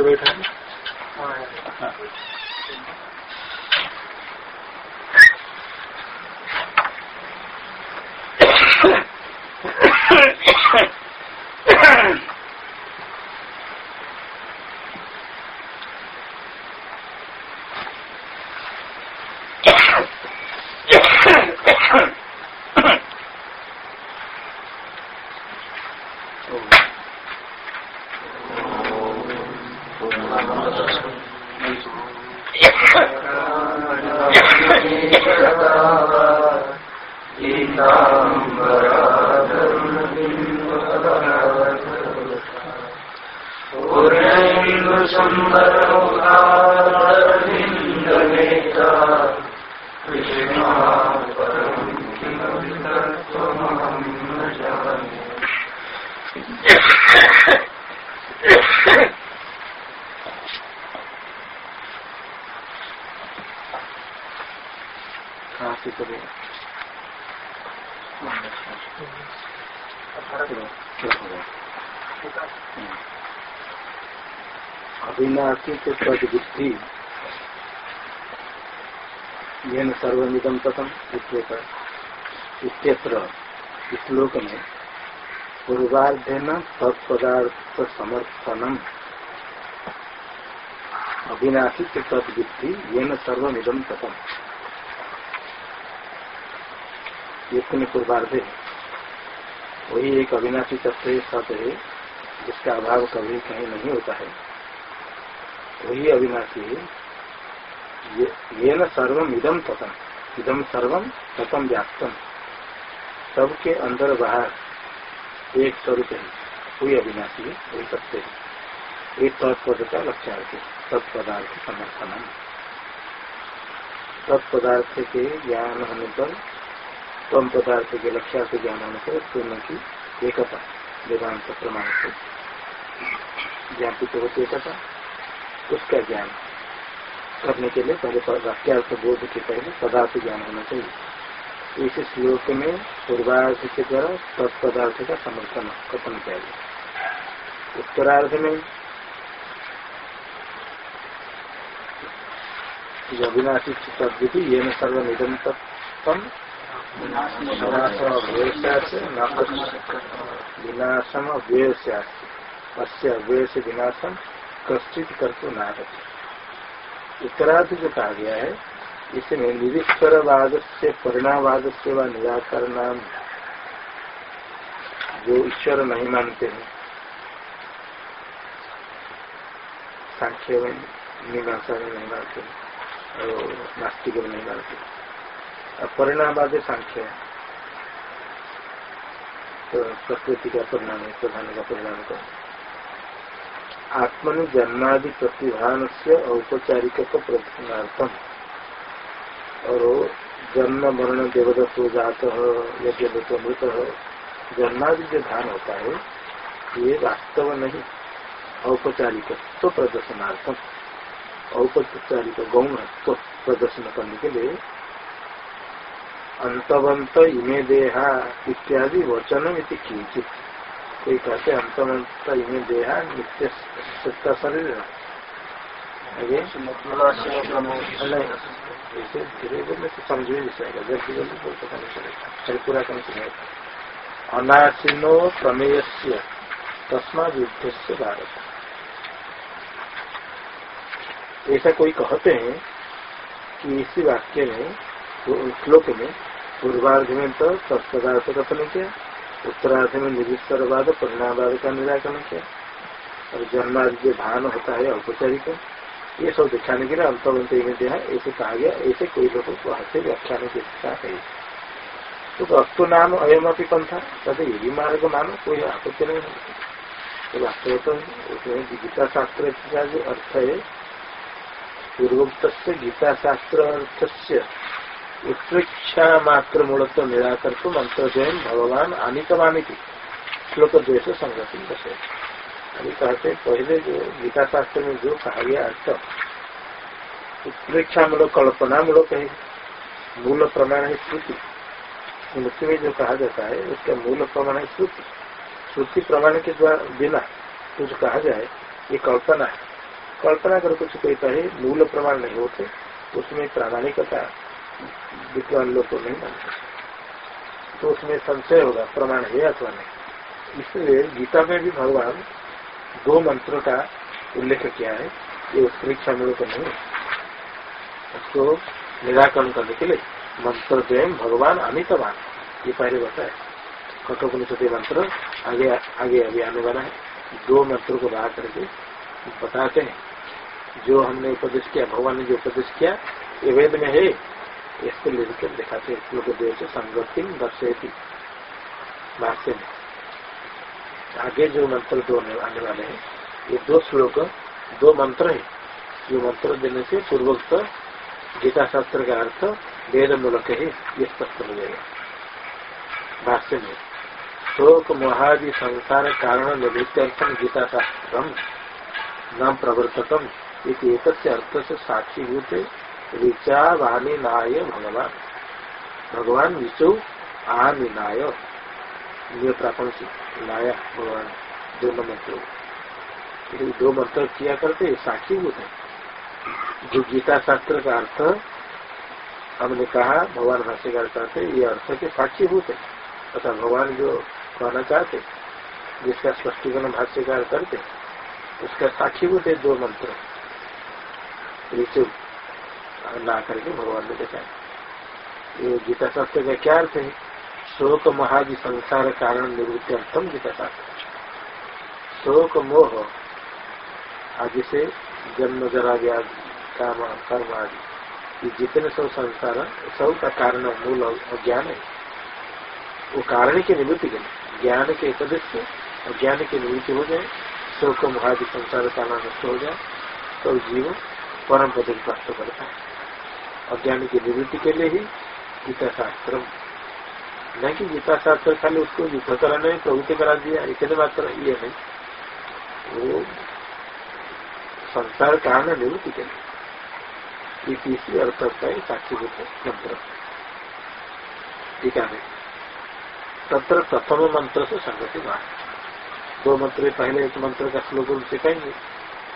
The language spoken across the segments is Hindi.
इधर कोई कहाँ से करेगा अविनाशी तो तद बुद्धि येन सर्वनिदम तथम इत्यत्र श्लोक में पूर्वार्धन तत्पदार्थ समर्थनम अविनाशी तो तद बुद्धि येन सर्वनिदम तथम ये पूर्वार्ध। है वही एक अविनाशी तत्व सत है, जिसका अभाव कभी कहीं नहीं होता है। वही अविनाशी है, ये न सर्वम इदम तथम इदम सर्वम तथम व्याप्तम। सबके अंदर बाहर। एक स्वरूप है वही अविनाशी है वही सत्य है एक तत्पद का लक्ष्यार्थ है तत्पदार्थ समर्थन तत्पदार्थ के ज्ञान होने पर तम पदार्थ के लक्ष्यार्थ ज्ञान होने पर दोनों की एकता, वेदांत प्रमाण से ज्ञापित होती एकता, उसका ज्ञान करने के लिए पहले वाक्यार्थ बोध के पहले पदार्थ ज्ञान होना चाहिए। इस श्लोक में पूर्वार्थ के द्वारा तत्पदार्थ का समर्थन कथन किया गया। उत्तरार्ध में अविनाशी तद्विधि ये न सर्वनिधम तत्म विनाशम अव्यय अस्य अव्यय से विनाशम कश्चित करते नारद उत्तरार्थ जो कहा गया है इसमें निरीश्वरवाद से परिणामवाद से व निराकर नाम जो ईश्वर नहीं मानते हैं, सांख्य मीमांसा में नहीं मानते और नास्तिक में नहीं मानते परिणामवाद सांख्य है। तो प्रकृति का परिणाम है, प्रधान का परिणाम का आत्मनि जन्मादि प्रतिभान से औपचारिक प्रदर्शनार्थम और जन्म मरण देवदत्त जात यज्ञ मृत जन्मादि जो धान होता है ये वास्तव नहीं। औपचारिक तो प्रदर्शनार्थम। औपचारिक गौण तो प्रदर्शन करने के लिए अंतवंत इमे देहा इत्यादि वचनम इति किंचित। कोई कहते अंतवंत इमे देहा नित्य सत्ता शरीर। ऐसे धीरे धीरे तो समझ में जाएगा जल्दी जल्दी बोल पता नहीं चलेगा फिर पूरा करने सुनेगा अनाशिनो प्रमेय से तस्मा युद्ध से भारत ऐसा कोई कहते हैं कि इसी वाक्य में श्लोक में पूर्वार्ध में तो तत्पदार्थ कथन किया उत्तरार्ध में निरीश्वरवाद परिणामवाद का निराकरण किया और जन्मादि जो धान होता है औपचारिक ये सब दिखाने के लिए अंतवंत में दिया ऐसे कहा गया, ऐसे कोई लोगों को हाथ व्याख्यान की इच्छा है। तो वस्तु नाम अयम अपनी पंथा कहते ये भी मार्ग मानो कोई आपत्ति नहीं होती तो वास्तव तो उसमें गीता शास्त्र का जो अर्थ है पूर्वोक्त से गीता शास्त्र अर्थ से उत्प्रेक्षा मात्र मूलत्व निराकर तो मंत्र भगवान आनितमानी थी श्लोक द्वेश संगति दशे अभी कहते पहले जो गीता शास्त्र में जो कहा गया अर्थ उत्प्रेक्षा मूलक कल्पना मूलक है, मूल प्रमाण है श्रुति। मृत्यु में जो कहा जाता है, उसका मूल प्रमाण है श्रुति। श्रुति प्रमाण के द्वारा बिना कुछ कहा जाए, ये कल्पना है। कल्पना कर कुछ कोई कहे मूल प्रमाण नहीं होते उसमें प्रामाणिकता विद्वान लोग को नहीं मानते। तो उसमें संशय होगा, प्रमाण है अथवा नहीं। इसलिए गीता में भी भगवान दो मंत्रों का उल्लेख किया है, ये परीक्षा मूल नहीं, उसको निराकरण करने के लिए मंत्र स्वयं भगवान अमितवान, ये पहले बताए कठोपनिषद मंत्र आगे आगे अभी आने वाला है। दो मंत्रों को बाहर करके बताते हैं। जो हमने उपदेश किया, भगवान ने जो उपदेश किया, ये वेद में है, इसको लेकर दिखाते हैं। देव से संगति दर्शेती। भाष्य में आगे जो मंत्र दो आने वाले हैं, ये दो श्लोक, दो मंत्र है। जो मंत्र देने से पूर्वोक्त गीता शास्त्र का अर्थ वेद मूलक है, ये स्पष्ट हो जाएगा। भाष्य में, शोक मोहादि संसार कारण निवृत्त्यर्थम गीता शास्त्र न प्रवर्तकम एक अर्थ से साक्षी होते ऋचा वाणी नाय भगवान भगवान विचु आनिनाय प्रापण लाया भगवान दोनों मंत्रों मंत्र दो मंत्र किया करते साक्षी होते जो गीता शास्त्र का अर्थ हमने कहा, भगवान भाष्यकार करते ये अर्थ के साक्षी होते। अर्थात भगवान जो कहना चाहते, जिसका स्पष्टीकरण भाष्यकार करते, उसका साक्षी होते दो मंत्र। ऋतु ला करके भगवान ने देखा ये गीता शास्त्र का क्या अर्थ है? शोक महादि संसार कारण निवृत्ति अर्थम शास्त्र शोक मोह आदि से जन्म जरा व्याज काम, कर्म आदि, ये जितने सब संसार, सब का कारण मूल अज्ञान है, वो कारण की निवृत्ति के ज्ञान के उपदेश और ज्ञान की निवृत्ति हो जाए शोक महादि संसार कारण नष्ट हो जाए तो जीव परम पद प्राप्त करता है। अज्ञान की निवृत्ति के लिए ही गीता शास्त्र नहीं कि गीता शास्त्र खाली उसको युद्ध कराने प्रवृत्ति करा दिया इतने मात्र ये नहीं। वो संसार कारण निवृत्ति के लिए तीसरी अर्थ का साक्षी रूप मंत्र। ठीक है तत्र प्रथम मंत्र से संगति बात। दो मंत्र पहले, एक मंत्र का श्लोक उनसे कहेंगे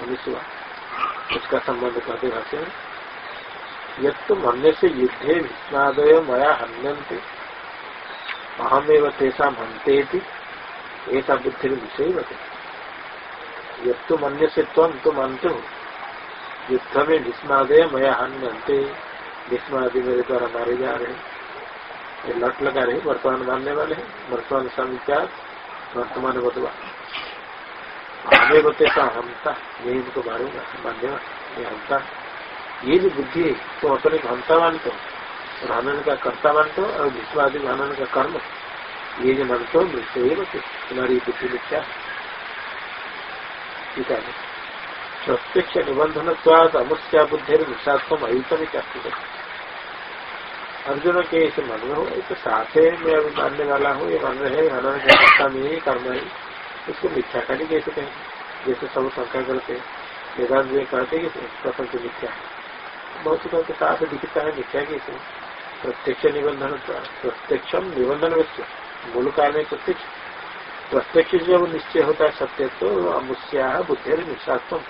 उन्नीस उसका संबंध करते भाषे में यद तो मन्य से युद्धे विस्मादय मया हन्यंते अहमेव तेषा हंते ऐसा बुद्धि विषय बते यद तो मन्य से तुम तो मानते हो युद्ध में भीष्मादय मया हन्यंते भीष्मादि मेरे द्वारा मारे जा रहे। ये लट लगा रहे, वर्तमान मानने वाले हैं, वर्तमान समिचार वर्तमान बदवा हमें बतेसा हमता यही इनको मारूँगा मानने वाले ये हमता ये जो बुद्धि है तुम तो अपने हमता मानते हो। और हनन का कर्ता मानते हो, और आदि हनन का कर्म। ये जो मानते तो मृत्यु ही बचे तुम्हारी बुद्धि मिथ्या ठीक है। प्रत्यक्ष निबंधन स्वाद अमुष्या बुद्धि निषात्म अयुतम अर्जुन के ऐसे मन में हो एक साथ है, मैं अभी मानने वाला हूँ, ये मन रहे हनन का कर्ता में ही, कर्म है। उसको मिथ्या करनी कैसे कहें जैसे सब शंका करते हैं, वेदांत में कहते कि प्रपंच मिथ्या है। भौतिकों के साथ दिखता है मिथ्या की प्रत्यक्ष निबंधन प्रत्यक्ष निबंधन मूल काल में प्रत्यक्ष प्रत्यक्ष जब निश्चय होता है सत्य तो अमुष्या बुद्धि निश्चात्म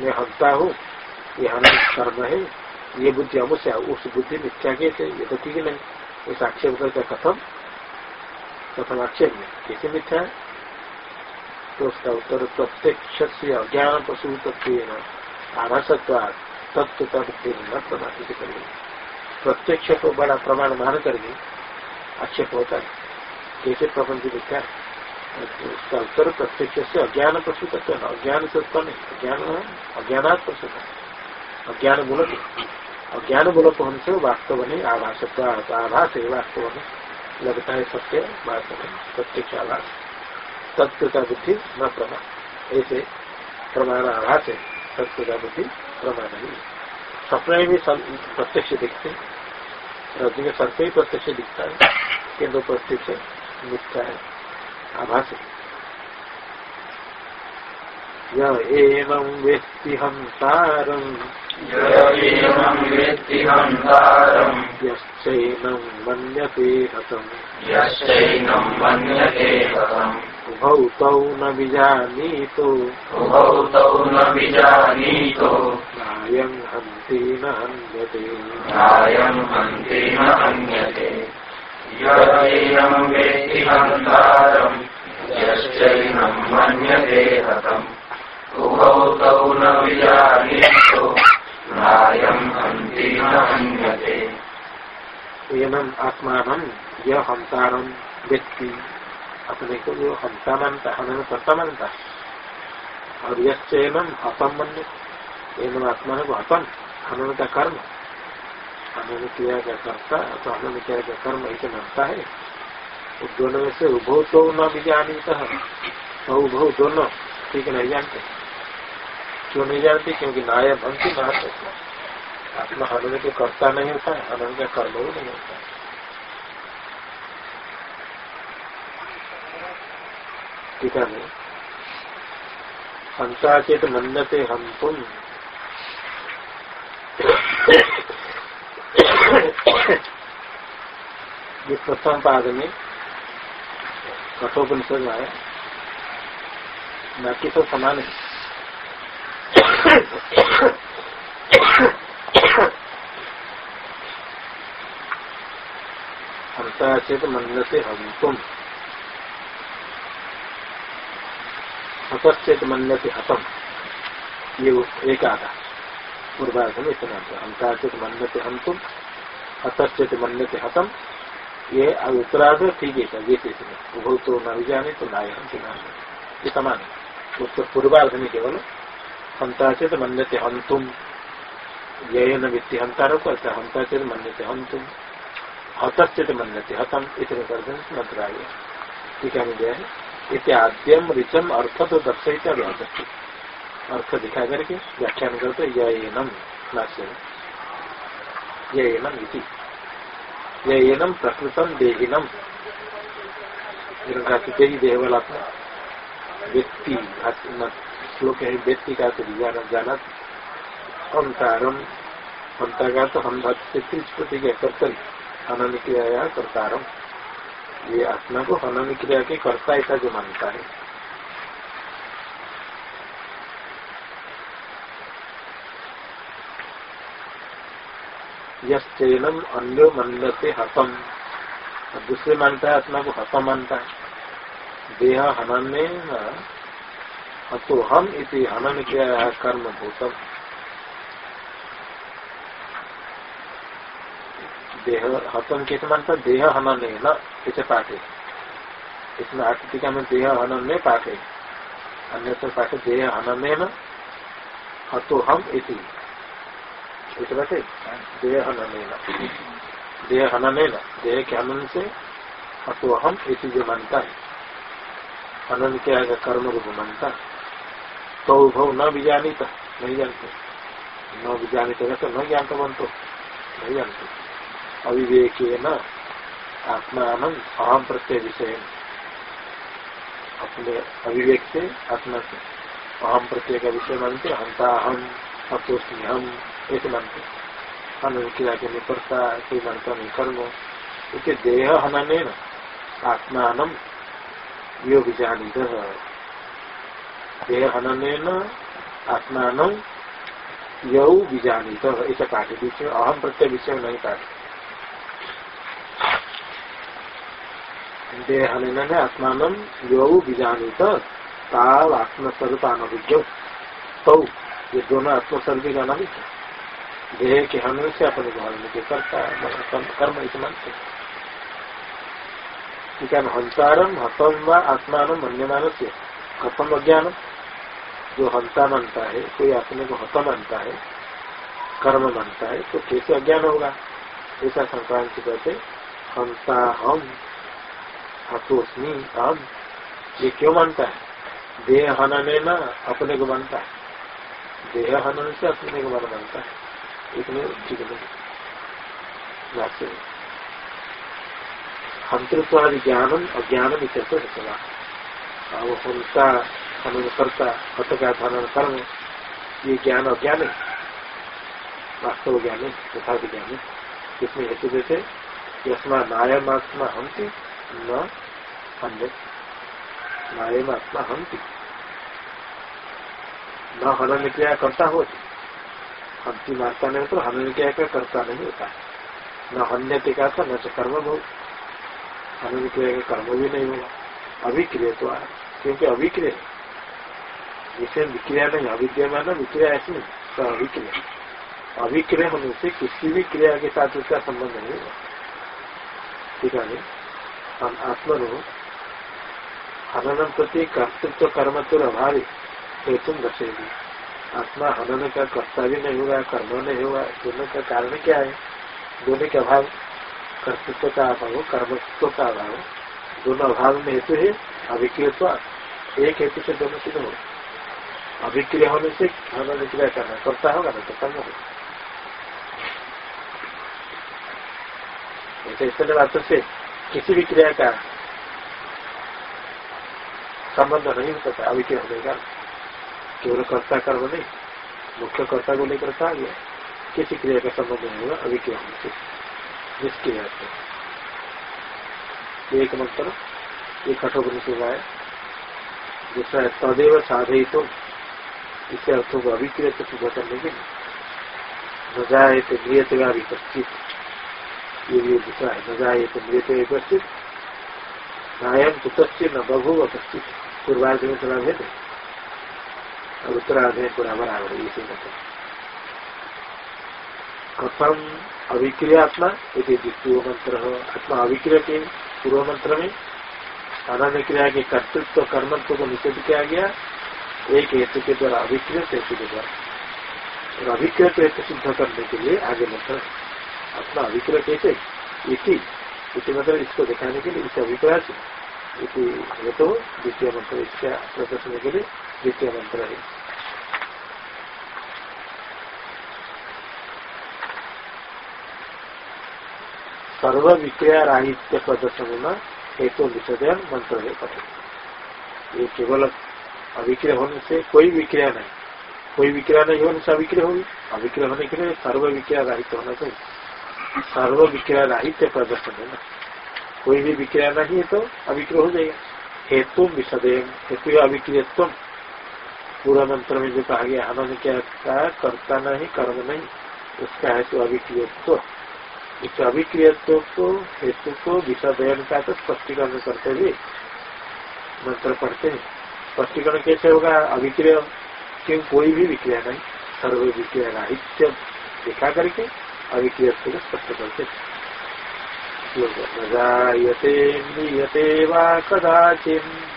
मैं हंता हूँ, ये हम कर्म है, ये बुद्धि अमुष्या उस बुद्धि मिथ्या के थे, ये तो ठीक नहीं। इस आक्षेप करके कथम कथम आक्षेप में, कैसे मिथ्या है? तो उसका उत्तर प्रत्यक्ष से अज्ञान पशु तत्व आभासत्वाद तत्व तत्व न प्रमाणित करेंगे। प्रत्यक्ष को बड़ा प्रमाण मान करके आक्षेप होता है। कैसे प्रपंच दिखता है तो उसका उत्तर प्रत्यक्ष से अज्ञान प्रसूत अज्ञान से उत्पन्न अज्ञान अज्ञानात् प्रसूत अज्ञान मूलक अज्ञान मूलक होने से वास्तव नहीं आभास आभास है, वास्तव में लगता है सत्य, वास्तव में प्रत्यक्ष आभास तत्व का बुद्धि न प्रमाण। ऐसे प्रमाण आभास है, तत्व का बुद्धि प्रमाण नहीं। सपने भी प्रत्यक्ष दिखते रज्जु के सत्य ही प्रत्यक्ष दिखता है किन्तु प्रत्यक्ष मिथ्या है। आभास य एवं वेत्ति एवं वेत्ति हन्तारम् यश्चैनं मन्यते हतम् यश्चैनं मन्यते हतम् उभौ तौ न विजानीतो। उभौ तौ न विजानीतो। नायं हन्ति न हन्यते। न्यायम् हन्ति न हन्यते। यम् वेत्ति हन्तारम् यश्चैनं मन्यते हतम् उभौ न विजानीतो न्यायम् हन्ति न हन्यते एनम आत्मान यह हंतारम व्यक्ति, अपने को जो हंता मानता हमें कर्ता मानता और यश एनम हतम मन एनम आत्मा को हतम, हनन का कर्म। हनन क्रिया का कर्ता तो हनन क्रिया का कर्म ऐसे मानता है। उस दोनों में से उभो तो न विजानित तो उभो दोनों, ठीक नहीं जानते क्यों नहीं जानते? क्योंकि नाया भंगी ना आत्मा हनन के कर्ता नहीं होता है हनन का कर्म भी नहीं होता। है टीका में हंसा चेत मन्यते हम तुम ये प्रथम पाद में कठोपनिषद में आया। बाकी तो समान है। हंसा चेत मन्यते हम तुम हतश्चेत मन्यते हतम। ये एक आधा। पूर्वार्ध में इतना हंसाचित मन्यते हम तुम हतश्चेत मन्यते हतम। ये उत्तरार्ध ठीक है, ये इसमें उभो तो न जाने तो नाय हम के नाम ये समान है। उसको पूर्वार्ध में केवल हंसाचित मन्यते हम तुम ये न वित्ति हंतारो को ऐसा हंसाचित मन्यते हम तुम हतश्चित मन्यते हतम। इतने कर मंत्र आ गया ठीक है? है इत्याद्यम ऋचम अर्थ तो दर्शित अर्थ दिखा करके व्याख्यान करते यम भाष्य यम इति यम प्रकृतम देहिनम देही देह वाला व्यक्ति श्लोक है व्यक्ति का तो जाना अंतारम अंता का तो हम से के कर्तव्य अनन क्रिया कर्तारम ये आत्मा को हनन क्रिया के कर्ता ऐसा जो मानता है यम अन्य मनते हतम। दूसरे मानता है, आत्मा को हतम मानता है। देह हनन हतो हम इति हनन क्रिया कर्म भूतम। देह हतन कैसे मानता है? देह हनन न इसे पाठ? है इसमें आकृतिका में देह हनन में पाठ। है अन्य पाठ देह हनन न। हतो हम इति इस बैठे देह हनन देह हनन देह के हनन से हतो हम इति जो मानता है हनन के आगे कर्म रूप मानता तो भव न भी जानित नहीं जानते न भी जानित न ज्ञान तो नहीं जानते अविवेक न आत्मान अहम प्रत्यय विषय अपने अविवेक से आत्मा से अहम प्रत्यय का विषय मानते हंता हम अतोस्मी हम ऐसे मानते हम के निकटता कोई मानता नहीं। कर्म क्योंकि देह हनन न। आत्मान यो विजानी देह हनन आत्मान यौ बीजानित ऐसा पाठ बीच में, अहम प्रत्यय विषय नहीं पाठ देहन आत्मान यो बीजानित ताव आत्मस्वरूप अनभिज्ञ तो ये दोनों आत्मस्वरूप का अनभिज्ञ देह के हमें से अपने को हरण के करता कर्म इस मानते ठीक है हंसारम हतम व आत्मान मन्यमान से हतम अज्ञान। जो हंसा मानता है, कोई अपने को हत मानता है, कर्म मानता है तो कैसे अज्ञान होगा। ऐसा संक्रांति कहते हंसा हम हतोस्मी हम ये क्यों मानता है? देह हनन न अपने को मानता है। देह हनन से अपने को मन मानता है। इसलिए ठीक नहीं हंतृत्वादि ज्ञानम, अज्ञानम इतना सवाल अब हंसा हनन करता हत का हनन कर्म, ये ज्ञान अज्ञान है। वास्तव ज्ञान है यथार्थ ज्ञान है। किसमें हेतु देते, यस्मा नायम आत्मा हमती न अन्य नायम आत्मा हमती न हनन क्रिया करता हो हंती मारता नहीं तो हनन क्या का करता नहीं होता। न हन्य टीका था न कर्म बहुत हनन क्रिया का कर्म भी नहीं होगा। अभिक्रिय तो आ क्योंकि अभिक्रिय। जिसे विक्रिया नहीं अविद्यमान विक्रिया ऐसी नहीं तो अभिक्रिय। अभिक्रिय होने से किसी भी क्रिया के साथ उसका संबंध नहीं होगा। ठीक है हम आत्मन हनन प्रति कर्तृत्व कर्म तो अभावी हेतु दर्शेगी आत्मा हनन का कर्ता भी नहीं हुआ, कर्म नहीं होगा दोनों का कारण क्या है? दोनों के अभाव, कर्तृत्व का अभाव, कर्मत्व का अभाव, दोनों अभाव में हेतु है, अभिक्रिय एक हेतु से दोनों सिद्ध हो। अभिक्रिय होने से हनन क्रिया करना करता होगा ना तो कर्म होगा। ऐसे बात से किसी भी क्रिया का संबंध नहीं हो सकता, अभिक्रिय होने का केवल कर्ता कर्म नहीं मुख्य कर्ता को लेकर कहा गया किसी क्रिया का संबंध नहीं होगा अभिक्रिय से निष्क्रिया से एक मंत्र ये से है। दूसरा है तदेव साधे तो इसके अर्थों को अभिक्रिय तो सिद्ध करने के न जाए तो नियत का विपस्थित। ये भी दूसरा है। न जाए तो नियत विपस्थित। नायम कुतस्य न बभू उपस्थित। पूर्वार्ध में थोड़ा भेद है में पूरा बराबर इसी कथम अभिक्रियात्मा यदि द्वितीय मंत्र हो आत्मा अभिक्रिय के पूर्व मंत्र में अनन्य क्रिया के कर्तृत्व कर्मत्व को निषेध किया गया। एक हेतु के द्वारा अभिकृत हेतु के द्वारा। और अभिकृत हेतु सिद्ध करने के लिए आगे मंत्र अपना अभिक्रय कैसे इसी इसी मतलब इसको दिखाने के लिए इसे अभिप्राय से। इसी हेतु द्वितीय मंत्र इसका प्रदर्शन के लिए द्वितीय मंत्र है सर्व विक्रिया राहित्य प्रदर्शन हेतु विसर्जन मंत्र है पढ़े ये केवल अभिक्रिय होने से कोई विक्रिया नहीं। कोई विक्रिया नहीं होने से अभिक्रिय होगी। अभिक्रिय होने के लिए सर्व विक्रिया राहित्य होना चाहिए। सर्व विक्रिया राहित्य प्रदर्शन है ना कोई भी विक्रिया नहीं है तो अभिक्रिय हो जाएगा। हेतु विसदेव हेतु अभिक्रियत्व पूरा मंत्र में जो कहा गया, हनन क्या करता नहीं, कर्म नहीं। उसका हेतु अभिक्रियत्व। इस अभिक्रियत्व को, हेतु को विषदयन का तो स्पष्टीकरण करते हुए मंत्र पढ़ते हैं। स्पष्टीकरण कैसे होगा? अभिक्रिय, क्यों कोई भी विक्रिया नहीं, सर्व विक्रिया राहित्य दिखा करके अभिक्रिय को स्पष्ट करते जायते म्रियते वा कदाचिन्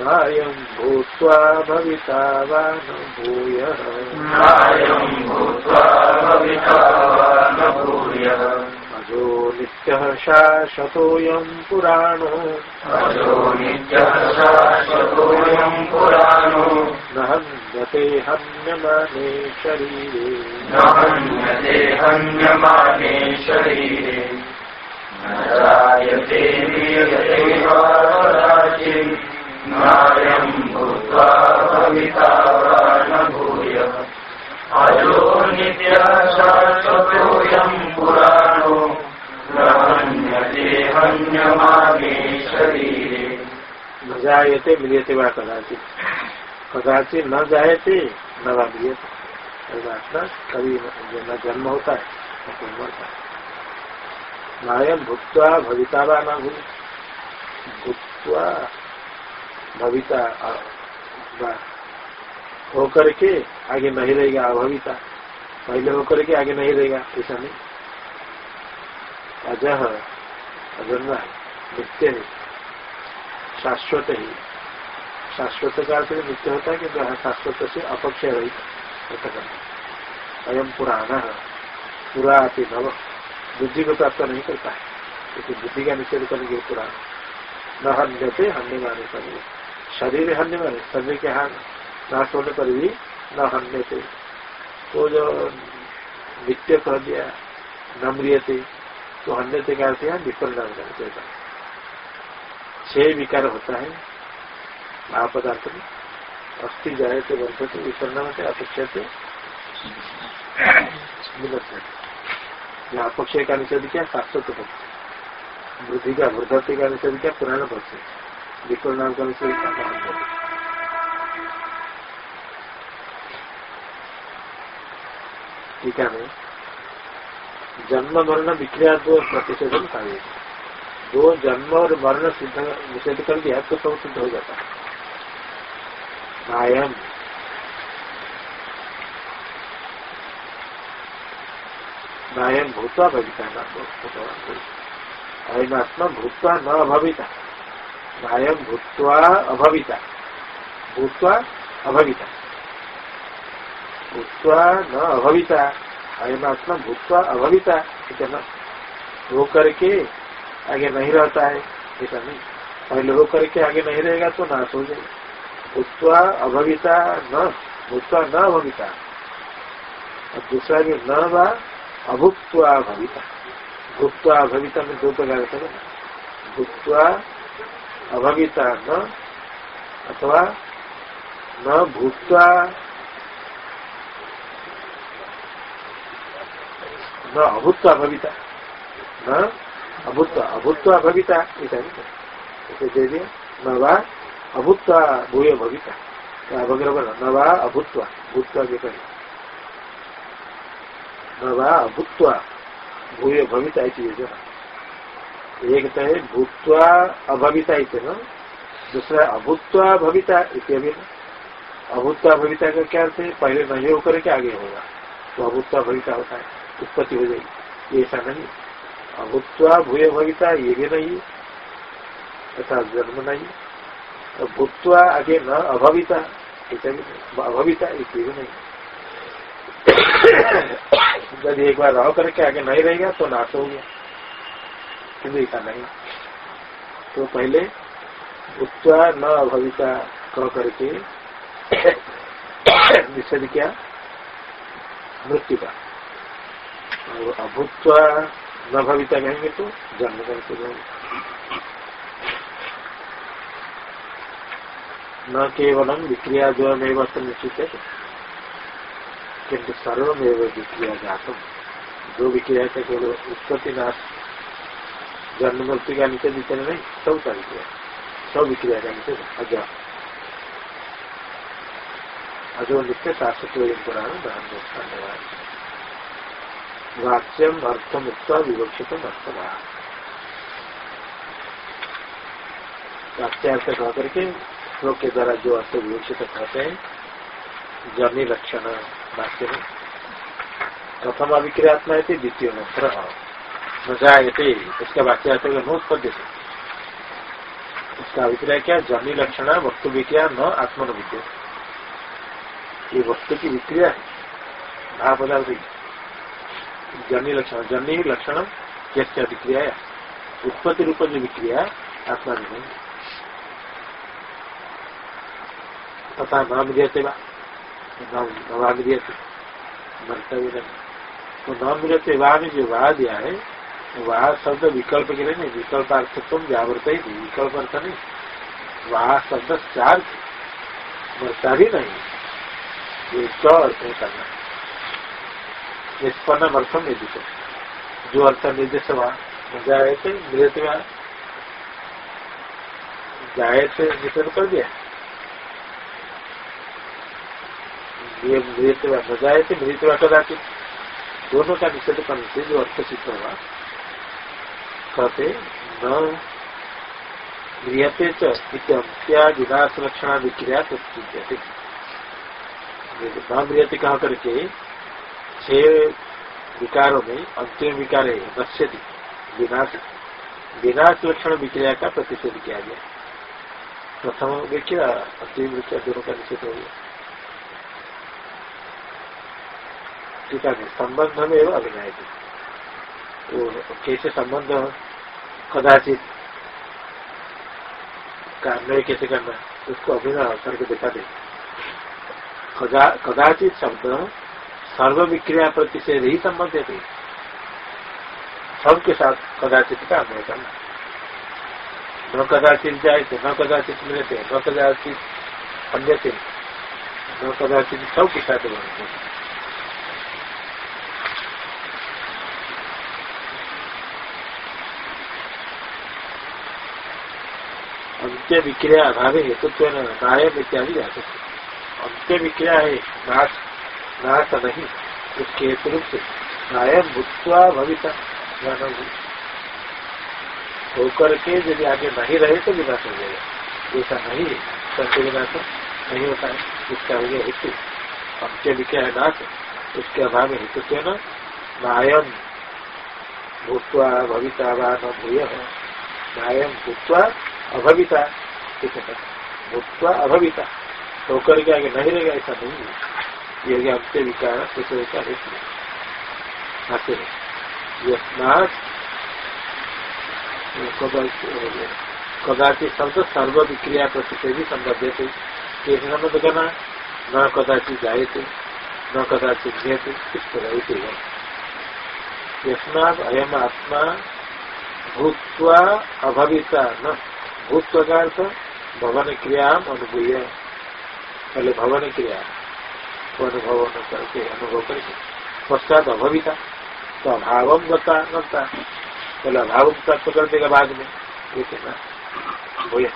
कायं भूत्वा भविता वा न भूयः अजो नित्यः हन्यते हन्यमाने शरीरे। भूत्वा भविता वा न भूयः अजो नित्यः शाश्वतोऽयम् पुराणो न हन्यते हन्यमाने शरीरे। न जायते, मिलियते वा कदाचित कदाचित न जायते, न वा मिलियते कभी न जन्म होता है, न मरता है। नायम भूतवा भविता वा न भू भूतवा भविता होकर के आगे नहीं रहेगा अभविता पहले होकर के आगे नहीं रहेगा, ऐसा नहीं। अजह, अजन्मा, नित्य है शाश्वत ही। शाश्वत का अर्थ नित्य होता है किंतु शाश्वत से अपक्ष रहित अयम पुराना पूरा आती नव बुद्धि को प्राप्त नहीं करता है। क्योंकि बुद्धि का निषेध करेंगे पुराण न हन्यते हन्य माने शरीर शरीर हन्य माने, शरीर के हाथ नाश होने पर भी न हन्य थे तो जो नित्य कह दिया न थे तो हन्य थे का विपरिणाम करते छह विकार होता है, महापदार्थ में। अस्थि जाए तो वर्षते विसर्ण से अपेक्षा से अपक्षय का निषेध क्या शाश्वत पक्ष वृद्धि का वृद्धत्व का निषेध क्या पुराना पक्ष विपरिणाम का निषेध क्या ठीक है जन्म, मरण, विक्रिया दो प्रतिषेधन कार्य। दो जन्म और मरण सिद्ध निषेध कर दिया तो सब सिद्ध हो जाता। है नायम नायम भूतवा भविता अयमात्मा भूतवा। न अभविता। नायम भूतवा अभविता। भूतवा अभविता। भूतवा न अभविता। अयमात्मा भूतवा अभविता ठीक है इतना वो करके आगे नहीं रहता है, ऐसा नहीं। पहले वो करके आगे नहीं रहेगा तो नाश हो जाएगा। भूतवा अभविता न। भूतवा न अभविता। दूसरा भी न अभुक्वा भविता। भूतवा अभविता में दो प्रकार से भूतवा अभविता न, अथवा न भूतवा न अभूतवा भविता। न अभूतवा अभूतवा भविता ऐसा दे दिया। न वा अभूतवा भूय भविता। वगैरह न वा अभूतवा भूतवा के न वा अभूतवा भूय भविता एक तो है भूतवा अभविता इतना दूसरा अभूतवा भविता इत्यादि अभूतवा भविता का क्या अर्थ है? पहले नहीं होकर के आगे होगा। तो अभूतवा भविता होता है, उत्पत्ति हो जाएगी। ऐसा नहीं। अभूतवा भूय भविता ये भी नहीं, तथा जन्म नहीं। तो भूतवा आगे न अभविता अभविता इसलिए नहीं। यदि एक बार रह करके आगे नहीं रहेगा तो नाश हो गया। किंतु ऐसा नहीं। तो पहले भूतवा न अभविता कह करके निषेध किया। मृत्यु का। और न भविता कहेंगे तो जन्म करके न केवलम विक्रिया जो द्वयमेव निश्चित है। किंतु सर्वमेव विक्रिया जातम जो विक्रिया का केवल उत्पत्ति नाश जन्म मृत्यु का निषेध विचरण नहीं सब का विक्रिया सब विक्रिया का निषेध अजा। अजो नित्य शाश्वत पुराण धन्यवाद। वाच्यम अर्थम उत्तर विवक्षित अर्थवा वाच्यार्थ कह करके श्लोक के द्वारा जो अर्थ विवक्षित कहते हैं जमी लक्षण। वाक्य में प्रथम अभिक्रियात्मा है द्वितीय मंत्र न जायते उसका वाक्य अर्थ नोत्पद्य से। उसका अभिक्रिया क्या? जमी लक्षण, वस्तु विक्रिया, न आत्मन विद्य ये वस्तु की विक्रिया है। भाव पदार्थ जनी लक्षण जनी लक्षण कैसे अभिक्रिया उत्पत्ति रूप जो विक्रिया, आत्मा नहीं। तथा न मिलते न मिलते मरता भी नहीं तो न मिलते वाह में जो वाह दिया है वाह शब्द विकल्प के लिए नहीं, विकल्प अर्थ तुम जागृत ही नहीं, विकल्प अर्थ नहीं। वाह शब्द चार मरता भी नहीं, ये च अर्थ करना। निष्पन्न अर्थम निर्दिश जो अर्थ निर्देश हुआ जाए थे मृत जाए थे निषेध कर दिया। ये मृत न जाए थे मृत कदाचित दोनों का निषेध करने से जो अर्थ सिद्ध होगा, कहते न म्रियते चत्या विनाश लक्षण विक्रिया प्रस्तुत न म्रियते कहा करके छह विकारों में अंतिम विकार है नश्यति, विनाश विनाश लक्षण विक्रिया का प्रतिषेध किया गया। प्रथम विक्रिया, अंतिम विक्रिया दोनों का निषेध हो गया। टीका में संबंध में एवं अभिनय तो कैसे संबंध कदाचित कार्य कैसे करना उसको अभिनय करके दिखा दे। कदाचित शब्द सर्व विक्रिया प्रति से ही संबंधित है सबके साथ कदाचित का अन्वय करना न कदाचित जाए थे न कदाचित मिले थे न कदाचित अन्य थे न कदाचित सब के साथ अंत्य विक्रिया अभावी हेतुत्व नायम इत्यादि जा सकते अंत्य विक्रिया है, नाश नहीं, उसके हेतु रूप से नायम भूतवा भविता होकर के यदि आगे नहीं रहे तो विनाश हो जाएगा। ऐसा नहीं है, सबसे विनाश नहीं होता है उसका हो गया हेतु। अंत्य विक्रिया है नाश, उसके अभाव हेतुत्व नायम भूतवा भविता व न भूय भूतवा अभविता। भूतवा अभविता। होकर के आगे नहीं रहेगा, ऐसा नहीं है। ये अंत्य विकार दूसरे का हेतु आते कदाचित शब्द सर्व विक्रिया प्रति भी संबद्ध थे। कैसे संबद्ध करना, न कदाचित जाए थे, न कदाचित थे, इस तरह से है यस्मात अयम आत्मा, भूतवा अभविता, न भूत का अर्थ भवन क्रिया अनुभूय पहले भवन क्रिया अनुभव करके अनुभव करके पश्चात अभविता तो अभाव गता नता। पहले अभाव प्राप्त कर देगा बाद में। ठीक है ना भैया।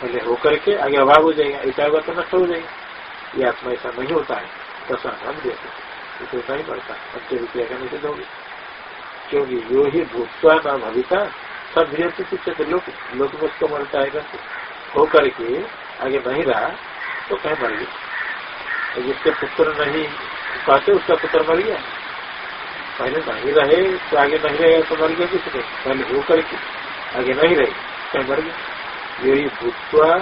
पहले होकर के आगे अभाव हो जाएगा, ऐसा होगा तो नष्ट हो जाएगा। ये आत्मा ऐसा नहीं होता है दस हम देते इसे ही पड़ता अंत्य विक्रिया करने से दोगे। क्योंकि यो ही भूतवा न भविता सबसे लोग लोग में उसको मरता है करके हो करके आगे नहीं रहा तो कहीं मर गया जिसके पुत्र नहीं पाते, उसका पुत्र मर गया। पहले नहीं रहे तो आगे नहीं रहेगा तो मर गया किसने? पहले हो करके आगे नहीं रहे कहीं मर गया। यही भूतवा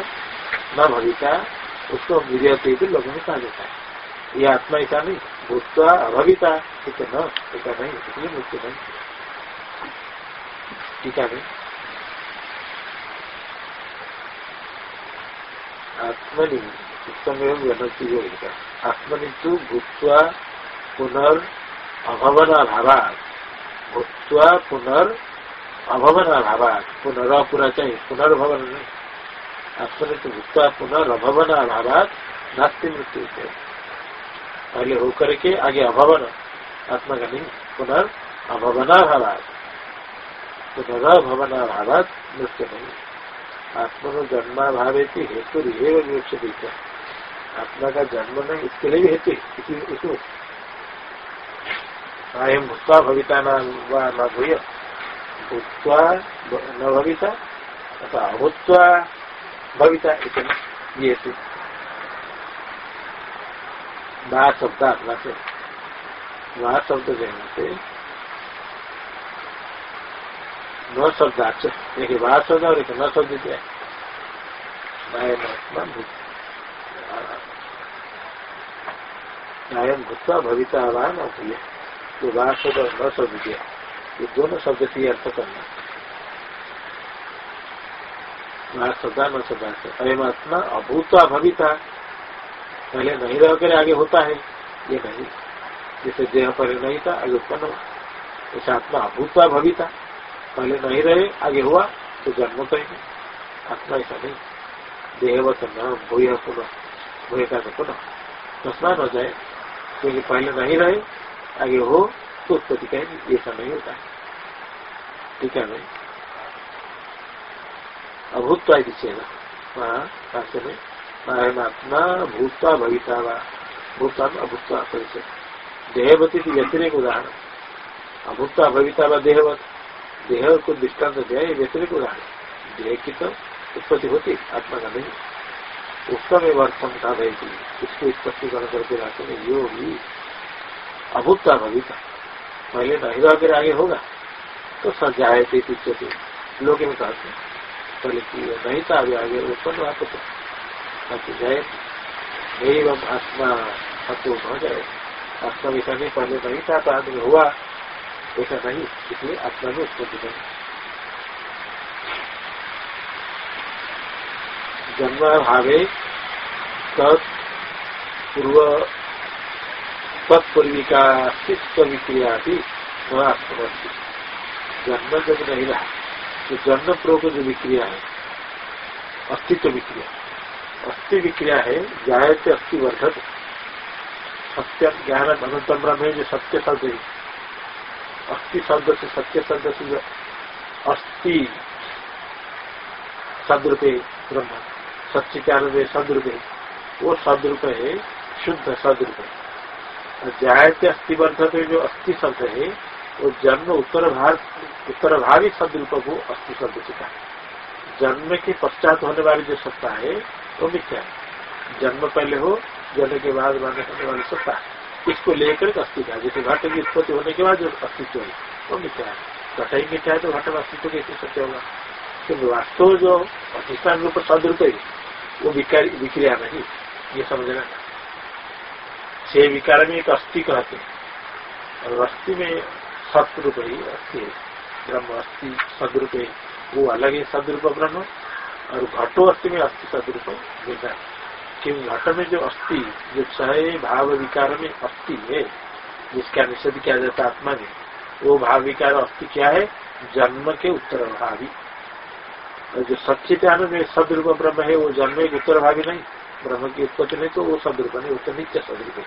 न भविता, उसको विजय भी लोगों में कहा जाता है। ये आत्मा ऐसा नहीं भूतवा अभविता, ठीक है न? ऐसा नहीं, इसलिए मृत्यु नहीं। टीका में आत्मनि उत्तम आत्मनि तो भूतवा पुनर् भूतवा पुनर् पुनर पूरा चाहिए पुनर्भवन नहीं। आत्मनि तो भूतवा पुनर्भवनाभावा नास्ती मृत्यु पहले होकर के आगे अभवन। आत्मा का नहीं पुनर् अभवनाभावात। पुनः भवन अभाव नृत्य नहीं। आत्मा जन्मा भाव हेतु विवक्षित आत्मा का जन्म नहीं इसके लिए भी हेतु इसमें। अयम भूतवा भविता न भूय। भूतवा न भविता अथवा अभूतवा भविता इतना ये हेतु। बा शब्द आत्मा से वहा शब्द कहने से न शब्दाच एक बात शब्द और एक न शब्द दिया नायम भूतवा भविता आवान और भैया जो बात शब्द और न शब्द दिया ये दोनों शब्द की अर्थ करना बात शब्दा न शब्दाच अयम आत्मा अभूतवा भविता। पहले नहीं रह कर आगे होता है। ये नहीं। जैसे देह पर नहीं था आगे उत्पन्न हुआ। ऐसा आत्मा अभूतवा भविता। पहले नहीं रहे, आगे हुआ तो जन्म तो ही आत्मा ऐसा नहीं। देहवत न भूय पुनः। भूय का पुनः। तो स्नान हो जाए, क्योंकि पहले नहीं रहे, आगे हो तो उत्पत्ति कहेंगे ऐसा नहीं होता। है ठीक है नहीं अभूतवा चेना वहाँ भाष्य में नारायणात्मा भूतवा भविता वा। भूतवा अभूतवा परिचय। देहवती व्यतिरिक उदाहरण। अभूतवा भविता व देहवत। देह को दृष्टांत ये व्यतिरिक उदाहरण देह की तो उत्पत्ति होती, आत्मा का नहीं। उसका में वर्तन था भाई की उसको स्पष्टीकरण करके रहते हैं यो भी अभूतता भविता पहले नहीं रह फिर आगे होगा तो सजाए थे पीछे थे लोग कहते हैं पहले नहीं था, अभी आगे उत्पन्न हुआ तो जाए। एवं आत्मा हतो हो जाए। आत्मा नहीं पहले नहीं था तो आदमी हुआ। ऐसा नहीं इसलिए आत्मा में उत्पत्ति नहीं जन्म भावे तत्पूर्व तत्पूर्विका शिष्ट विक्रिया भी वह जन्म जब नहीं रहा तो जन्म पूर्व जो विक्रिया है अस्तित्व विक्रिया अस्थि विक्रिया है, जायते अस्थि वर्धत सत्य ज्ञान अनंतम है जो सत्य शब्द है अस्थि शब्द से सत्य शब्द से जो अस्थि, सदरूपे ब्रह्म। सच्चिदानंद सदरूपे। वो सदरूप है, शुद्ध सदरूप। जायते अस्थि वर्धत जो अस्थि शब्द है, वो जन्म उत्तर भाग उत्तर भावी सदरूप को अस्थि शब्द से कहा जन्म के पश्चात होने वाली जो सत्ता है, वो मिथ्या है। जन्म पहले हो, जन्म के बाद होने वाली सत्ता इसको लेकर अस्तित्व है। जैसे घट की उत्पत्ति होने के बाद जो अस्तित्व है, वो मिथ्या है। घट ही मिथ्या है तो घट अस्तित्व कैसे सत्य होगा। क्योंकि वास्तव जो अधिष्ठान रूप सदरूप है, वो विक्रिया नहीं, ये समझना छह विकार में एक अस्थि कहते हैं। और अस्थि में सत्रूप ही अस्थि है। ब्रह्म अस्थि सदरूप है। वो अलग है सदरूप ब्रह्म, और घटो अस्थि में अस्थि सदरूप भिन्न क्योंकि घट में जो अस्थि, जो छह भाव विकार में अस्थि है, जिसका निषेध किया जाता आत्मा में, वो भाव विकार अस्थि क्या है? जन्म के उत्तर भावी और जो सच्चिदान में सदरूप ब्रह्म है, वो जन्म के उत्तर भावी नहीं, ब्रह्म की उत्पत्ति नहीं तो वो सदरूप नहीं उत्तर तो नित्य सदरूप है।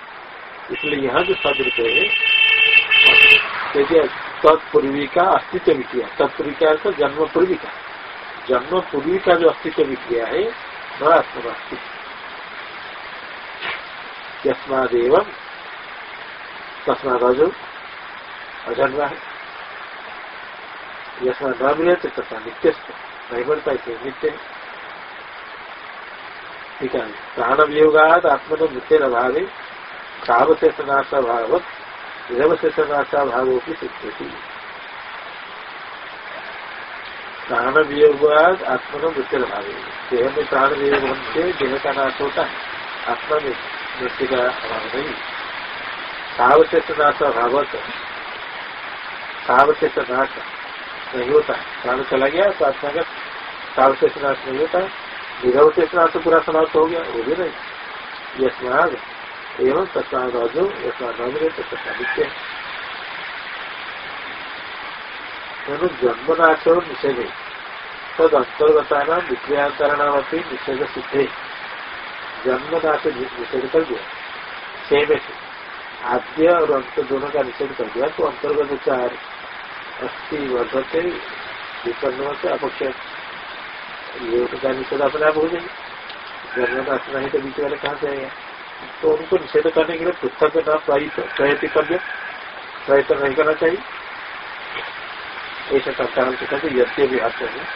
इसलिए यहाँ जो सदरूप है तत्पूर्वी का अस्तित्व विक्रिया तत्पूर्वी का जन्म पूर्वी का जन्म पूर्वी का जो अस्तित्व विक्रिया है न आत्मवास्ति यस्मादेव तस्माद अजो अजन्म। है यस्मा न मिलते, तथा नित्य नहीं बनता इसे नित्य। ठीक है प्राण वियोगाद आत्मन मृत्य अभावे कावशेष नाशा भावत निरवशेष नाशा भावों की सिद्धि प्राण वियोगाद आत्मा मृत्यु भावे। देह में प्राण वियोग बनते देह का नाश होता है आत्मा में मृत्यु का अभाव नहीं। सावशेष नाश अभावत सावशेष नाश नहीं होता प्राण चला गया तो आत्मा का सावशेष नाश नहीं होता निरवशेष नाश पूरा समाप्त हो गया, वो भी नहीं। यशनाद एवं तस्माद अजो यशनाद अग्रे तथा नित्य जन्मनाश और निषेध। तद अंतर्गता विक्रियाकरण निषेध सिद्धे। जन्मनाश निषेध कर दिया सेम से आद्य और अंत दोनों का निषेध कर दिया तो अंतर्गत चार, अस्थि, वर्धते विपन्न से अपक्ष योग का निषेध अपने आप हो। जाएगी जन्मनाश नहीं तो बीच वाले कहाँ से आएगा तो उनको निषेध करने के लिए पुस्तक न प्रयत्न कर प्रयत्न नहीं करना चाहिए। ऐसा करता हम कहते यद्य भी आते हैं।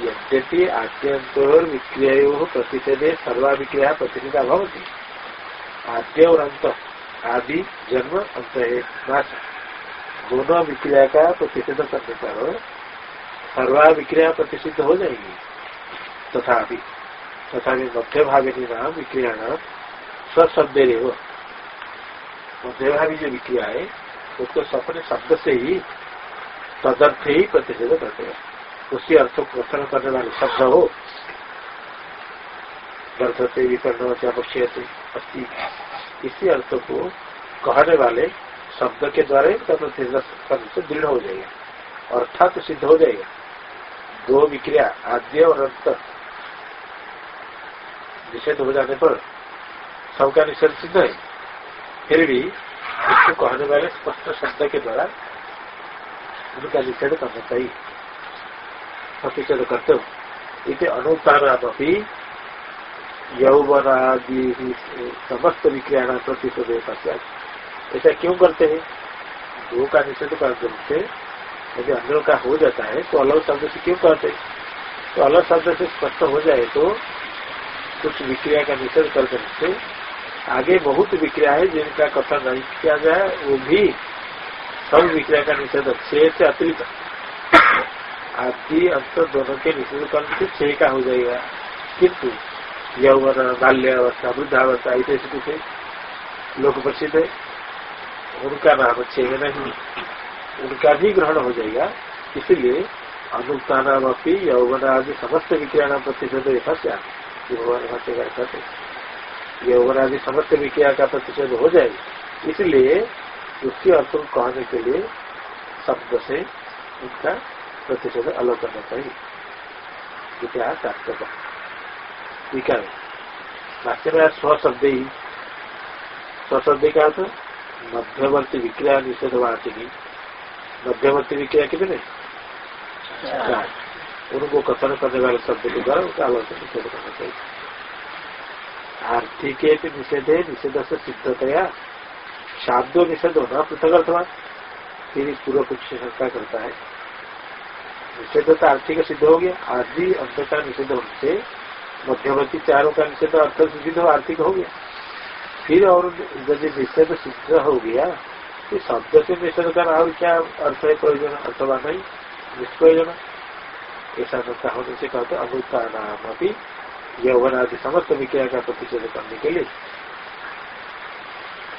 यद्यपि आद्यंतोर विक्रियो प्रतिषेधे सर्वा विक्रिया प्रतिनिधा भवती। आद्य और अंत आदि, जन्म अंत है दोनों विक्रिया का प्रतिषेध करने पर सर्वा विक्रिया प्रतिषिद्ध हो जाएगी। तथा तथा मध्य भागिनी नाम विक्रिया नाम स्वशब्द मध्य भावी जो विक्रिया है, उसको सपने शब्द से ही तदर्थ ही प्रतिषेध करते हैं। उसी अर्थ को प्रश्न करने वाले शब्द हो। वर्धते विपर्ण पक्षते अस्थि इसी अर्थ को कहने वाले शब्द के द्वारा करने से दृढ़ हो जाएगा अर्थात तो सिद्ध हो जाएगा दो विक्रिया, आद्य और अंत, निषेध हो जाने पर सबका निषेध सिद्ध है। फिर भी इसको कहने वाले स्पष्ट शब्द के द्वारा उनका निषेध करना चाहिए। प्रतिषेध करते हो इसे अनुत्थानापी यौवनादि समस्त विक्रिया प्रतिषेध ऐसा क्यों करते हैं दो का निषेध देते यदि अंदर का हो जाता है तो अलग शब्द से क्यों करते तो अलग शब्द से स्पष्ट हो जाए तो कुछ विक्रिया का निषेध कर से आगे बहुत विक्रिया है जिनका कथन नहीं किया जाए वो भी सब विक्रिया का निषेध छह से अतिरिक्त आदि अंत दोनों के निषेध करने से छह का हो जाएगा। किंतु यौवन, बाल्यावस्था, वृद्धावस्था ऐसे कुछ लोग प्रसिद्ध है। उनका नाम छह नहीं, उनका भी ग्रहण हो जाएगा। इसलिए अनुक्ता नाम अपनी यौवन आदि समस्त विक्रिया नाम प्रतिशत यथा यौवन आदि समस्त विक्रिया का प्रतिशत हो जाए। इसलिए उसके अर्थ को कहने के लिए शब्द से उसका प्रतिषेध अलग करना चाहिए विकार वास्तव में स्वशब्द ही। स्वशब्द का अर्थ मध्यवर्ती विक्रिया निषेध वार्षिकी मध्यवर्ती विक्रिया कितने? उनको कथन करने वाले शब्द के द्वारा उसका आलोचन निषेध करना चाहिए। आर्थिक निषेध निषेध से सिद्धतया। शाब्दो निषेध होना पृथक अर्थवा फिर पूर्व कुछ शंका करता है। निषेध तो आर्थिक सिद्ध हो गया। आदि अंत का निषेध से मध्यवर्ती चारों का निषेध अर्थ सिद्ध हो, आर्थिक हो गया। फिर और यदि निषेध सिद्ध हो गया तो शब्द से निषेध करना और क्या अर्थ है प्रयोजन अथवा नहीं निष्प्रयोजन। ऐसा संस्था होने से कहते अमृता नाम अभी यौवन आदि समस्त विक्रिया का प्रतिषेध करने के लिए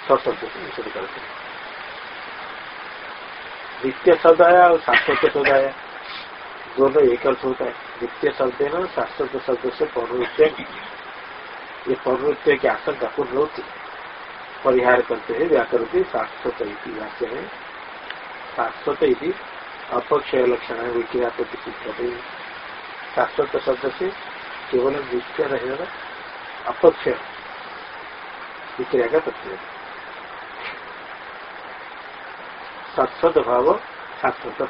सब शब्द से निषेध करते नित्य शब्द आया और शाश्वत शब्द आया दोनों एक अर्थ होता है? नित्य शब्द है ना, शाश्वत शब्द से पौनृत्य ये पौनृत्य की आशंका पूर्ण होती। परिहार करते हैं व्याकरण की शाश्वत भाष्य में शाश्वत अपक्षय लक्षण है विक्रिया प्रतिष्ठित शाश्वत शब्द से केवल नित्य रहेगा, अपक्षय। विक्रिया का प्रत्यय सत्सत भाव शाश्वत।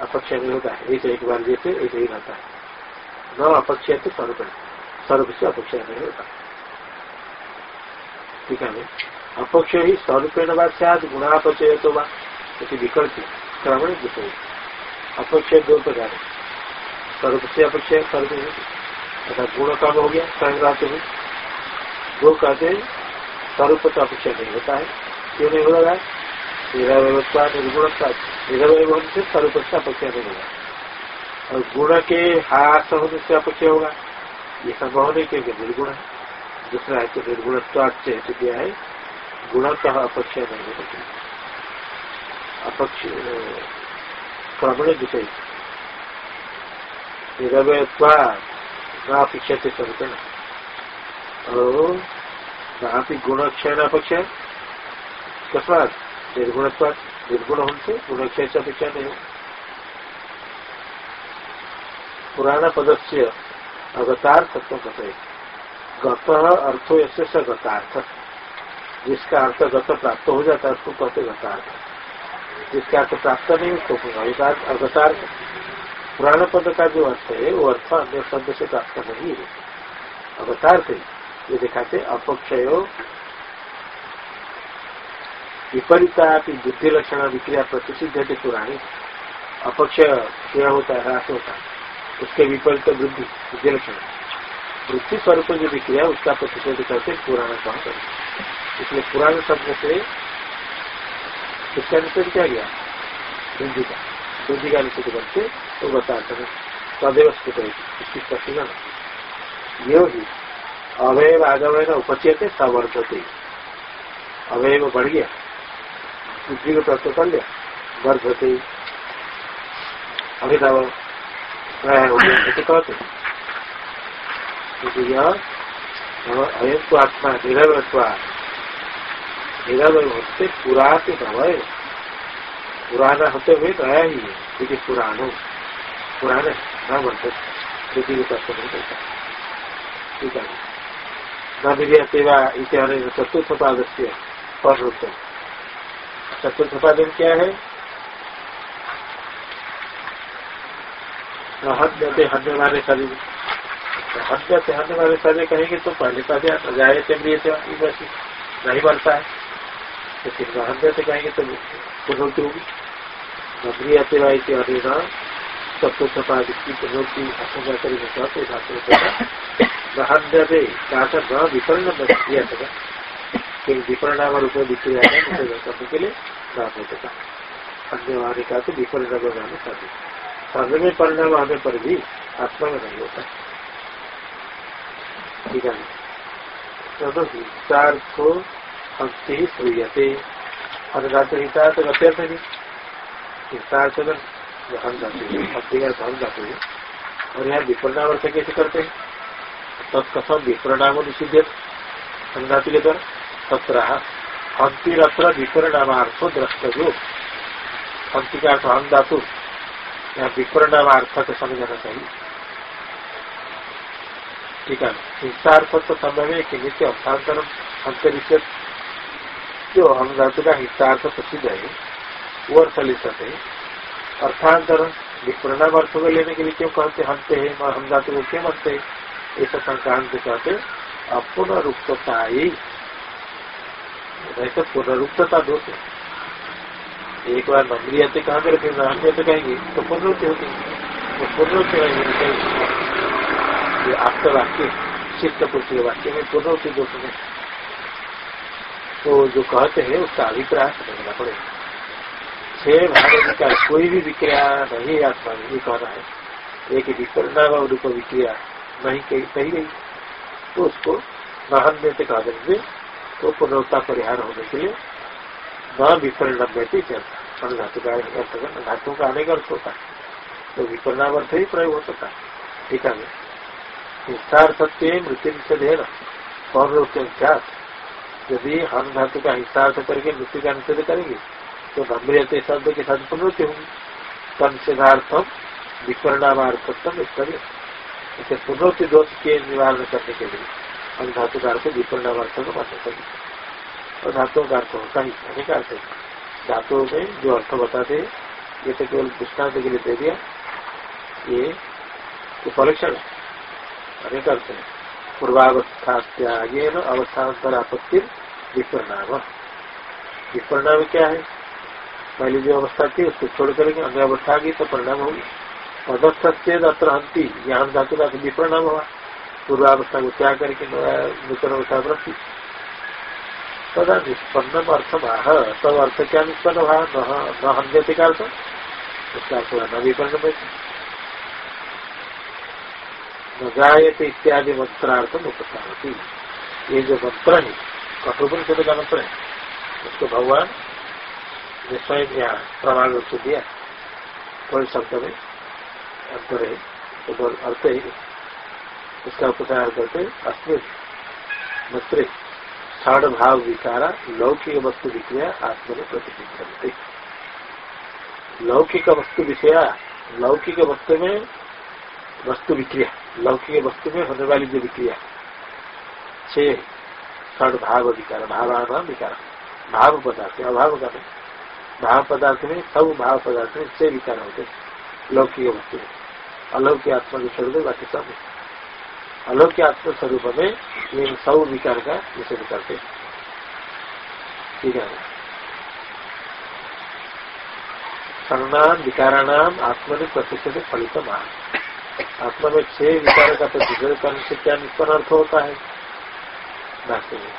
अपक्षय नहीं होता है। एक एक बार जैसे एक ही रहता है। न अपक्षय तो स्वरूप स्वरूप से अपक्षय नहीं होता। ठीक है अपक्ष ही स्वरूपेण बात से आज गुणापचय तो बात विकल्प श्रवण विषय अपक्षय दो प्रकार स्वरूप से अपक्षय स्वरूप अर्थात गुण काम हो गया स्वयं में दो कहते स्वरूप तो अपक्षय नहीं होता है। क्यों नहीं हो? रहा है निर्गुणता। होने से सर्वपक्ष से अपक्षय होगा और गुण के हाथ होने से अपक्षय होगा ये संभव नहीं क्योंकि निर्गुण है दूसरा है तो निर्गुणत्वाच्य दिया है गुणतः अपक्षय नहीं होगा अपक्ष क्रमण विषय निरवयत्वा नापेक्षते स्वरूपेण और नापि गुणक्षय अपेक्षा कस्मात निर्गुणत्वा निर्गुण होने से गुणक्षय से अपेक्षा नहीं हो पुराण पद से अगतार्थत्व कथे गत अर्थो ऐसे गतार्थ. जिसका अर्थ गत प्राप्त हो जाता है, उसको कहते गतार्थ. जिसका अर्थ प्राप्त नहीं, उसको अवतार पुराण पद का जो अर्थ है, वो अर्थ अन्य शब्द से प्राप्त नहीं है. अवतार से ये दिखाते अपक्षय विपरीता बुद्धि लक्षण विक्रिया प्रतिषिध है पुराणी। अपक्षय क्या होता है ह्रास होता। है उसके विपरीत वृद्धि बुद्धि लक्षण वृद्धि स्वरूप जो विक्रिया, उसका प्रतिषेध करते पुराण कहा इसलिए पुराण शब्द से इसका निषेध क्या गया। बुद्धि का। बुद्धि का निषेध करके तो बताते हैं। तदेव स्फुट इसकी स्पष्टीकरण यो ही अवयव आगमय न उपचयते सवर्धते। अवयव बढ़ गया। बुद्धि को प्राप्त कर लिया। वर्धते अभिनव प्राय हो गया कहते अयम तो आत्मा निरवत्वा निरावय होते पुराते भवय पुराना होते हुए तो आया ही है, क्योंकि पुरानो, पुराने न बनते पृथ्वी को कष्ट नहीं करता ठीक है। न विधि सेवा इत्यादि चतुर्थ पाद से पर चतुर्थ पाद क्या है? हद्यते हद्य वाले शरीर हद्य से हद्य वाले शरीर कहेंगे तो पहले पद जाए थे नहीं बनता है। तो फिर से कहेंगे तो पुनरुक्ति होगी। नगरीय सेवा इसे अरेना चतुर्थ पाद की पुनरुक्ति आशंका करेंगे कहते शास्त्र गहन्य से कहा कि विपरिणाम रूप में बिक्री करने के लिए प्राप्त हो सका अन्य आने का तो विपरिणाम जाने साधु सर्व में परिणाम आने पर भी आत्मा में नहीं होता ठीक है तो चार को भक्ति ही श्रूयते अनुदात हिता तो गत्यर्थ नहीं हितार्थ हम जाते हैं भक्ति का हम जाते हैं और यहाँ विपरिणाम कैसे करते हैं तत्कथम विपरिणाम निषिद्ध अनुदात के द्वारा तत्र हंतिरत्र विपरिणामार्थो द्रष्टव्यो। हंति का अर्थ हम धातु यहाँ विपरिणाम अर्थ को समझना चाहिए ठीक है हिंसार्थ तो समय में कि नित्य अर्थांतर अंतरिक्ष जो हम धातु का हिंसार्थ प्रसिद्ध है, वो अर्थ ले सकते अर्थांतर विपरिणाम अर्थ को लेने के लिए क्यों कहते हँसते हैं हम धातु को क्यों मरते हैं? ऐसा संक्रांत कहते अपूर्ण रूपता ही वैसे पुनरुक्तता दोष है एक बार नम्रियते कहा करे फिर नान्यते कहेंगे तो पुनरुक्ति होती तो पुनरुक्ति ये आपका वाक्य चित्त पुरुष वाक्य में पुनरुक्ति दोष में तो जो कहते हैं, उसका अभिप्राय समझना पड़ेगा। छह भाग का कोई भी विक्रिया नहीं आत्मा में ये कहना है। एक विपरिणाम और रूप विक्रिया नहीं कही गई तो उसको नाहन से कहा देंगे तो पुनरुत्ता परिहार होने के लिए न विपरण व्यक्ति चलता धातु का धातु का आने का अर्थ होता है। तो विपरिणाम अर्थ ही प्रयोग हो सकता है। ठीक है? हिंसार्थत्व मृत्यु निषेध है ना। पौनरुत्यात यदि हम धातु का हिंसार्थ करके मृत्यु का निषेध करेंगे तो नम्रियते शब्द के साथ पुनरुत्ति होंगी। तनिषेधार्थम विपरिणामार्थत्म इत्यादि इसे पुनरुत्ति दोष के निवारण करने के लिए। हम धातु का अर्थ विपरिणाम अर्थ को सकें और धातुओं का अर्थ होता ही अनेक अर्थ है धातुओं में जो अर्थ बताते ये तो केवल दृष्टांत के लिए दे दिया, ये परीक्षण अनेक अर्थ है। पूर्वावस्था त्यागे न अवस्थांतर आपत्ति विपरिणाम विपरिणाम क्या है? पहले जो अवस्था थी, उसको छोड़ करेंगे, अन्य अवस्था गई तो परिणाम होगी। पदस्थ अत्र हंती यहाँ धातु का विपरिणाम हुआ। पूर्वावस्था को त्याग करके नूतन अवस्था वृत्ति तदा निष्पन्न अर्थ बाह तब अर्थ क्या निष्पन्न हुआ न हन्यते का अर्थ उसका अर्थ न विपन्न न जायते इत्यादि मंत्रार्थ उपस्थान ये जो मंत्र है, कठोपनिषद का मंत्र है, उसको भगवान ने स्वयं यहाँ प्रमाण रूप से दिया। कोई शब्द में अंतर है तो अर्थ है। उसका उपचार करते मंत्र षड भाव विकारा, लौकिक वस्तु विक्रिया आत्म में प्रतिष्ठित लौकिक वस्तु विषया, लौकिक वस्तु में वस्तु विक्रिया, लौकिक वस्तु में होने वाली जो विक्रिया छह षड भाव विकार भावान विकार, भाव पदार्थ, अभाव का भाव पदार्थ में, सब भाव पदार्थ में छह विकार होते लौकिक वस्तु में। अलौकिक आत्मा जो छोड़ दे बाकी सब अलौक्य आत्म स्वरूप में ये सब विकार का निषेध करते ठीक है? सर्णाम विकाराणाम ने प्रतिशत फलित मान आत्मा में छह विकार का प्रतिशत करने से क्या निष्पन्न अर्थ होता है? वास्तव में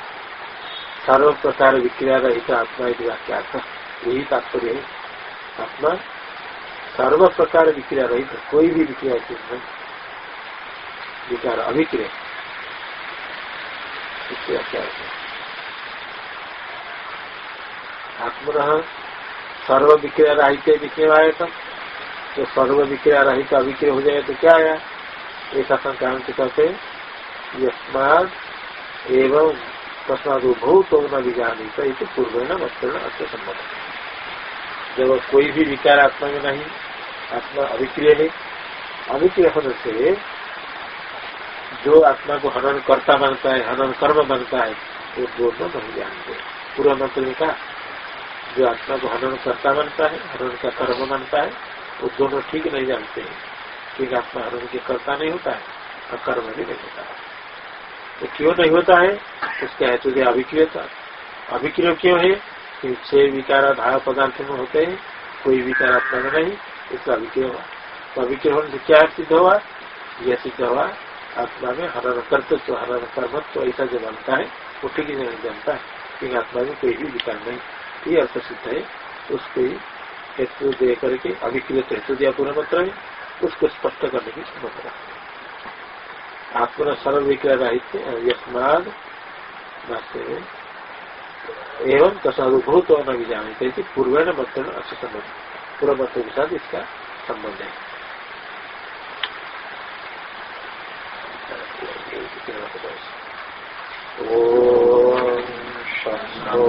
सर्व प्रकार विक्रिया रहित आत्मा यदि वाक्यार्थ यही तात्पर्य है। आत्मा सर्व प्रकार विक्रिया रहित, कोई भी विक्रिया विचार अभिक्रिय आत्मन सर्व विक्रिया राहित विक्रिय तो सर्व विक्रिया रहित अभिक्रिय हो जाए तो क्या आया ऐसा संक्रांति कहते यस्माद एवं तस्माद तो न विजानित इसे पूर्व न मत्सरण अच्छे संबंध जब कोई भी विकार आत्मा में नहीं आत्मा अभिक्रिय है अभिक्रिय होने से जो आत्मा को हनन करता बनता है, हनन कर्म बनता है, वो दोनों नहीं जानते। पूरा मंत्र ने कहा, जो आत्मा को हनन करता बनता है, हनन का कर्म बनता है, वो दोनों ठीक नहीं जानते हैं। ठीक आत्मा हनन के करता नहीं होता है, और कर्म भी नहीं होता है। तो क्यों नहीं होता है? उसका हेतु तो अभिक्रियता। अभिक्रिय क्यों है? कि छह विकार भाव पदार्थ में होते हैं, कोई विकार आत्मा में नहीं इसका अभिक्रिय हुआ तो अभिक्रिय होने से क्या सिद्ध हुआ? यह सिद्ध हुआ आत्मा में हरण कर्तृत्व हरण कर्मत्व ऐसा जो बनता है, वो ठीक ही नहीं जानता है। क्योंकि आत्मा में कोई भी विकार नहीं। ये अर्थ सिद्ध है। उसको हेतु दे करके अभिकृत हेतु दिया पूरा मंत्र है। उसको स्पष्ट करने की समझ आत्मा सर्व विक्रय रहित एवं तसानुभूत न भी जाने पूर्व मंत्र अच्छे संबंध। पूर्व मंत्र के साथ इसका संबंध है। ॐ शम्भो